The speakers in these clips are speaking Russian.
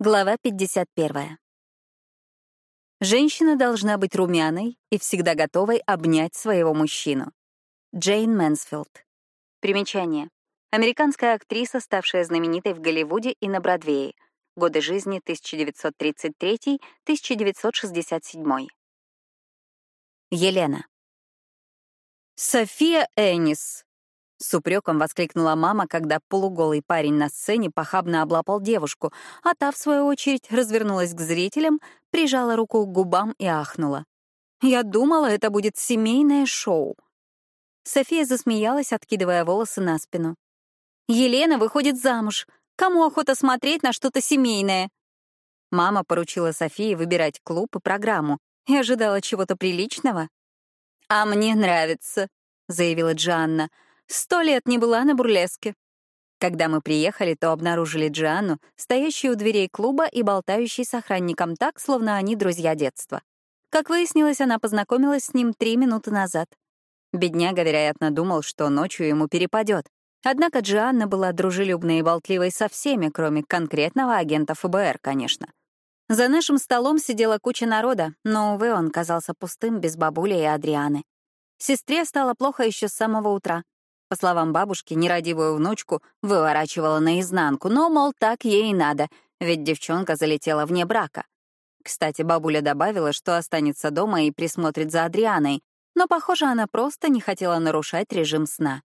Глава 51. Женщина должна быть румяной и всегда готовой обнять своего мужчину. Джейн Мэнсфилд. Примечание. Американская актриса, ставшая знаменитой в Голливуде и на Бродвее. Годы жизни 1933-1967. Елена. София Энис, с упреком воскликнула мама, когда полуголый парень на сцене похабно облапал девушку, а та, в свою очередь, развернулась к зрителям, прижала руку к губам и ахнула. «Я думала, это будет семейное шоу». София засмеялась, откидывая волосы на спину. «Елена выходит замуж. Кому охота смотреть на что-то семейное?» Мама поручила Софии выбирать клуб и программу и ожидала чего-то приличного. «А мне нравится», — заявила Джанна. Сто лет не была на бурлеске. Когда мы приехали, то обнаружили Джианну, стоящую у дверей клуба и болтающей с охранником так, словно они друзья детства. Как выяснилось, она познакомилась с ним три минуты назад. Бедняга, вероятно, думал, что ночью ему перепадет. Однако Джианна была дружелюбной и болтливой со всеми, кроме конкретного агента ФБР, конечно. За нашим столом сидела куча народа, но, увы, он казался пустым без бабули и Адрианы. Сестре стало плохо еще с самого утра. По словам бабушки, нерадивую внучку выворачивала наизнанку, но, мол, так ей и надо, ведь девчонка залетела вне брака. Кстати, бабуля добавила, что останется дома и присмотрит за Адрианой, но, похоже, она просто не хотела нарушать режим сна.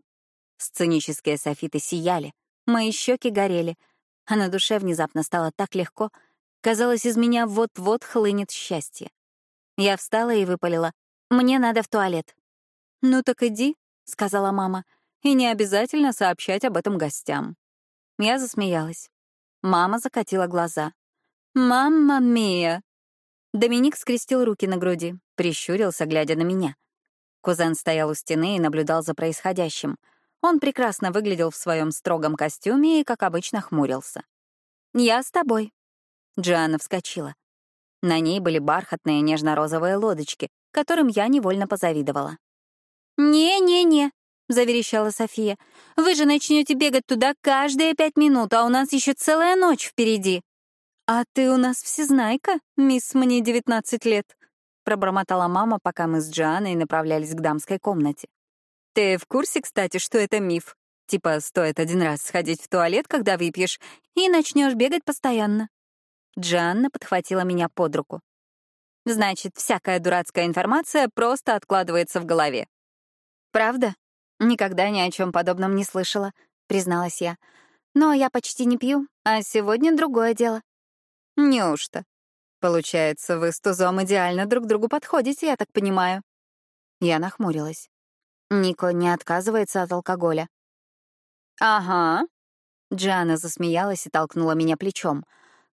Сценические софиты сияли, мои щеки горели, а на душе внезапно стало так легко, казалось, из меня вот-вот хлынет счастье. Я встала и выпалила. «Мне надо в туалет». «Ну так иди», — сказала мама и не обязательно сообщать об этом гостям. Я засмеялась. Мама закатила глаза. «Мамма мия!» Доминик скрестил руки на груди, прищурился, глядя на меня. Кузен стоял у стены и наблюдал за происходящим. Он прекрасно выглядел в своем строгом костюме и, как обычно, хмурился. «Я с тобой». Джианна вскочила. На ней были бархатные нежно-розовые лодочки, которым я невольно позавидовала. «Не-не-не», — заверещала София. «Вы же начнете бегать туда каждые пять минут, а у нас еще целая ночь впереди». «А ты у нас всезнайка, мисс, мне девятнадцать лет», — пробормотала мама, пока мы с Джоанной направлялись к дамской комнате. «Ты в курсе, кстати, что это миф? Типа, стоит один раз сходить в туалет, когда выпьешь, и начнешь бегать постоянно». Джанна подхватила меня под руку. «Значит, всякая дурацкая информация просто откладывается в голове». «Правда?» «Никогда ни о чем подобном не слышала», — призналась я. «Но я почти не пью, а сегодня другое дело». «Неужто?» «Получается, вы с Тузом идеально друг другу подходите, я так понимаю». Я нахмурилась. Нико не отказывается от алкоголя. «Ага». Джана засмеялась и толкнула меня плечом.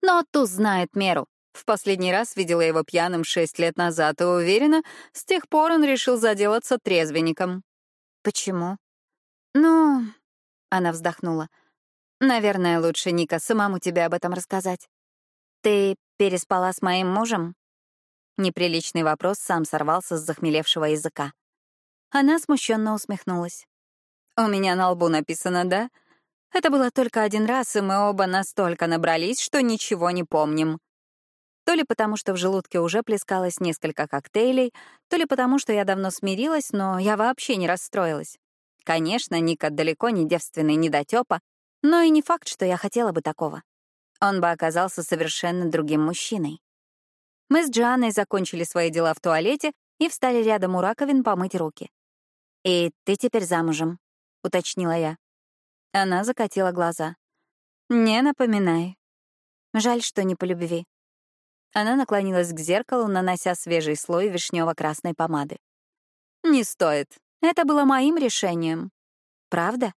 «Но Туз знает меру. В последний раз видела его пьяным шесть лет назад и уверена, с тех пор он решил заделаться трезвенником. «Почему?» «Ну...» — она вздохнула. «Наверное, лучше, Ника, самому тебе об этом рассказать. Ты переспала с моим мужем?» Неприличный вопрос сам сорвался с захмелевшего языка. Она смущенно усмехнулась. «У меня на лбу написано «да». Это было только один раз, и мы оба настолько набрались, что ничего не помним. То ли потому, что в желудке уже плескалось несколько коктейлей, то ли потому, что я давно смирилась, но я вообще не расстроилась. Конечно, Ника далеко не девственный недотёпа, но и не факт, что я хотела бы такого. Он бы оказался совершенно другим мужчиной. Мы с Джианной закончили свои дела в туалете и встали рядом у раковин помыть руки. «И ты теперь замужем», — уточнила я. Она закатила глаза. «Не напоминай. Жаль, что не по любви. Она наклонилась к зеркалу, нанося свежий слой вишнево-красной помады. «Не стоит. Это было моим решением». «Правда?»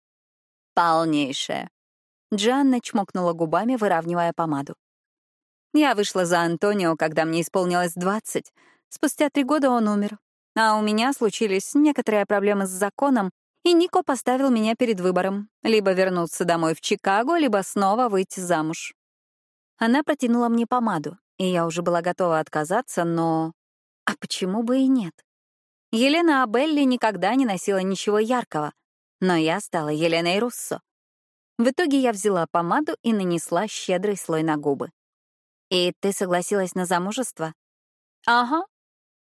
«Полнейшее». Джанна чмокнула губами, выравнивая помаду. «Я вышла за Антонио, когда мне исполнилось двадцать. Спустя три года он умер. А у меня случились некоторые проблемы с законом, и Нико поставил меня перед выбором — либо вернуться домой в Чикаго, либо снова выйти замуж. Она протянула мне помаду, и я уже была готова отказаться, но... А почему бы и нет? Елена Абелли никогда не носила ничего яркого, но я стала Еленой Руссо. В итоге я взяла помаду и нанесла щедрый слой на губы. «И ты согласилась на замужество?» «Ага».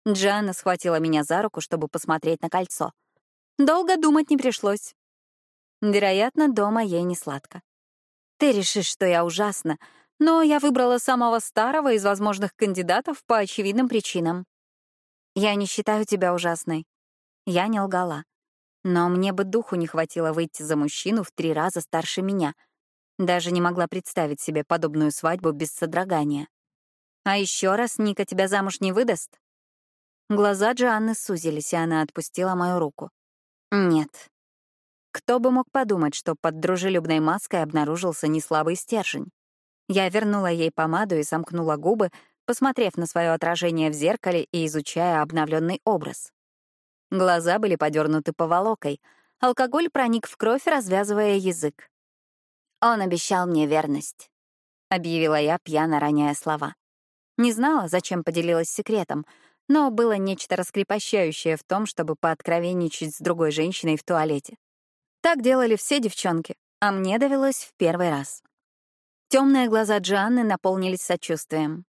Джанна схватила меня за руку, чтобы посмотреть на кольцо. Долго думать не пришлось. Вероятно, дома ей не сладко. Ты решишь, что я ужасна, но я выбрала самого старого из возможных кандидатов по очевидным причинам. Я не считаю тебя ужасной. Я не лгала. Но мне бы духу не хватило выйти за мужчину в три раза старше меня. Даже не могла представить себе подобную свадьбу без содрогания. А еще раз Ника тебя замуж не выдаст? Глаза Джоанны сузились, и она отпустила мою руку. Нет. Кто бы мог подумать, что под дружелюбной маской обнаружился неслабый стержень. Я вернула ей помаду и сомкнула губы, посмотрев на свое отражение в зеркале и изучая обновленный образ. Глаза были подернуты поволокой, алкоголь проник в кровь, развязывая язык. «Он обещал мне верность», — объявила я, пьяно роняя слова. Не знала, зачем поделилась секретом, но было нечто раскрепощающее в том, чтобы пооткровенничать с другой женщиной в туалете. Так делали все девчонки, а мне довелось в первый раз. Темные глаза Джанны наполнились сочувствием.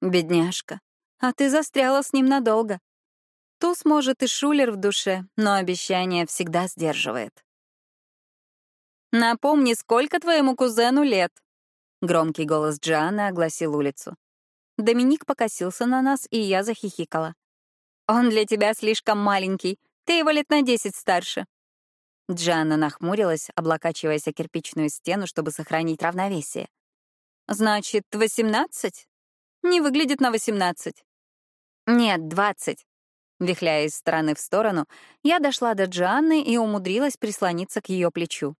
«Бедняжка, а ты застряла с ним надолго. Туз, может, и шулер в душе, но обещание всегда сдерживает». «Напомни, сколько твоему кузену лет?» Громкий голос Джанны огласил улицу. Доминик покосился на нас, и я захихикала. «Он для тебя слишком маленький. Ты его лет на десять старше. Джанна нахмурилась, облокачиваясь о кирпичную стену, чтобы сохранить равновесие. «Значит, восемнадцать? Не выглядит на восемнадцать». «Нет, двадцать». Вихляя из стороны в сторону, я дошла до Джанны и умудрилась прислониться к ее плечу.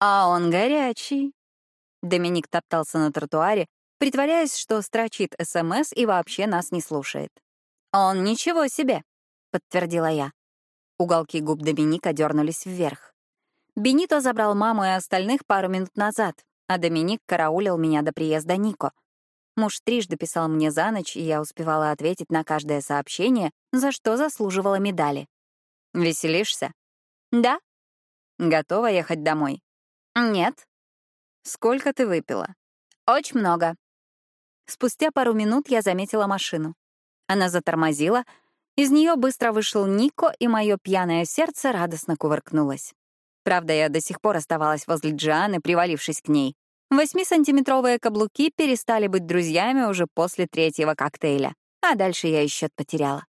«А он горячий». Доминик топтался на тротуаре, притворяясь, что строчит СМС и вообще нас не слушает. «Он ничего себе», — подтвердила я. Уголки губ Доминика дернулись вверх. Бенито забрал маму и остальных пару минут назад, а Доминик караулил меня до приезда Нико. Муж трижды писал мне за ночь, и я успевала ответить на каждое сообщение, за что заслуживала медали. «Веселишься?» «Да». «Готова ехать домой?» «Нет». «Сколько ты выпила?» «Очень много». Спустя пару минут я заметила машину. Она затормозила, из нее быстро вышел Нико, и мое пьяное сердце радостно кувыркнулось. Правда, я до сих пор оставалась возле Джианы, привалившись к ней. Восьмисантиметровые каблуки перестали быть друзьями уже после третьего коктейля, а дальше я и счет потеряла.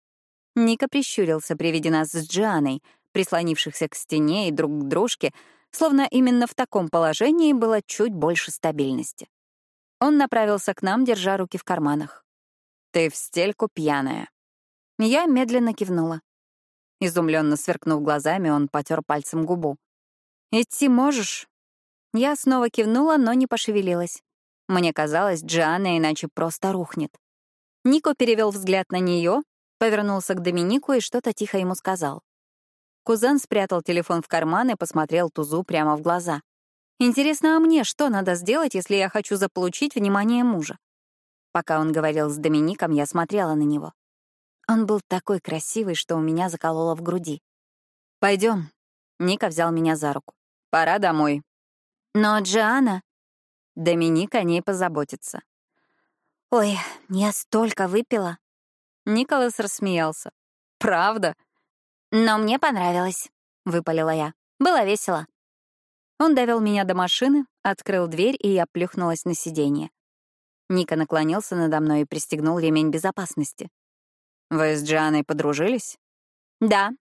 Ника прищурился при виде нас с Джианой, прислонившихся к стене и друг к дружке, словно именно в таком положении было чуть больше стабильности. Он направился к нам, держа руки в карманах. «Ты в стельку пьяная», я медленно кивнула. Изумленно сверкнув глазами, он потер пальцем губу. «Идти можешь?» Я снова кивнула, но не пошевелилась. Мне казалось, Джианна иначе просто рухнет. Нико перевел взгляд на нее, повернулся к Доминику и что-то тихо ему сказал. Кузен спрятал телефон в карман и посмотрел Тузу прямо в глаза. «Интересно, а мне что надо сделать, если я хочу заполучить внимание мужа?» Пока он говорил с Домиником, я смотрела на него. Он был такой красивый, что у меня закололо в груди. Пойдем. Ника взял меня за руку. «Пора домой». «Но Джиана...» Доминик о ней позаботится. «Ой, я столько выпила». Николас рассмеялся. «Правда?» «Но мне понравилось», — выпалила я. «Было весело». Он довел меня до машины, открыл дверь, и я плюхнулась на сиденье. Ника наклонился надо мной и пристегнул ремень безопасности. Вы с Джаной подружились? Да.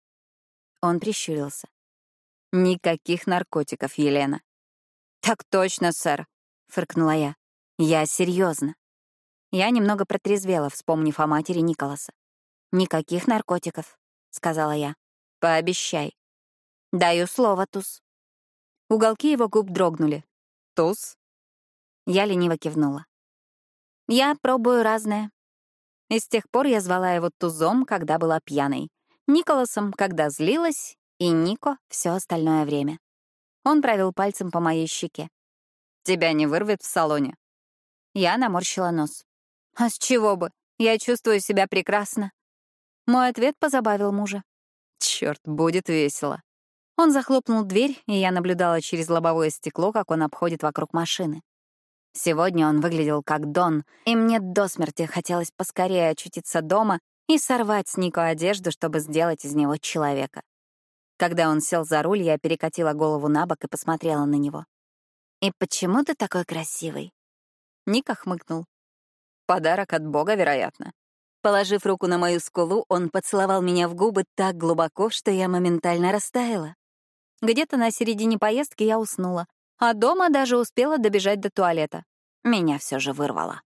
Он прищурился. Никаких наркотиков, Елена. Так точно, сэр, фыркнула я. Я серьезно. Я немного протрезвела, вспомнив о матери Николаса. «Никаких наркотиков», — сказала я. «Пообещай». «Даю слово, Туз». Уголки его губ дрогнули. «Туз?» Я лениво кивнула. «Я пробую разное. И с тех пор я звала его Тузом, когда была пьяной, Николасом, когда злилась, и Нико — все остальное время. Он провел пальцем по моей щеке. «Тебя не вырвет в салоне?» Я наморщила нос. «А с чего бы? Я чувствую себя прекрасно». Мой ответ позабавил мужа. Черт, будет весело. Он захлопнул дверь, и я наблюдала через лобовое стекло, как он обходит вокруг машины. Сегодня он выглядел как Дон, и мне до смерти хотелось поскорее очутиться дома и сорвать с Нико одежду, чтобы сделать из него человека. Когда он сел за руль, я перекатила голову на бок и посмотрела на него. «И почему ты такой красивый?» Ника хмыкнул. «Подарок от Бога, вероятно». Положив руку на мою скулу, он поцеловал меня в губы так глубоко, что я моментально растаяла. Где-то на середине поездки я уснула, а дома даже успела добежать до туалета. Меня все же вырвало.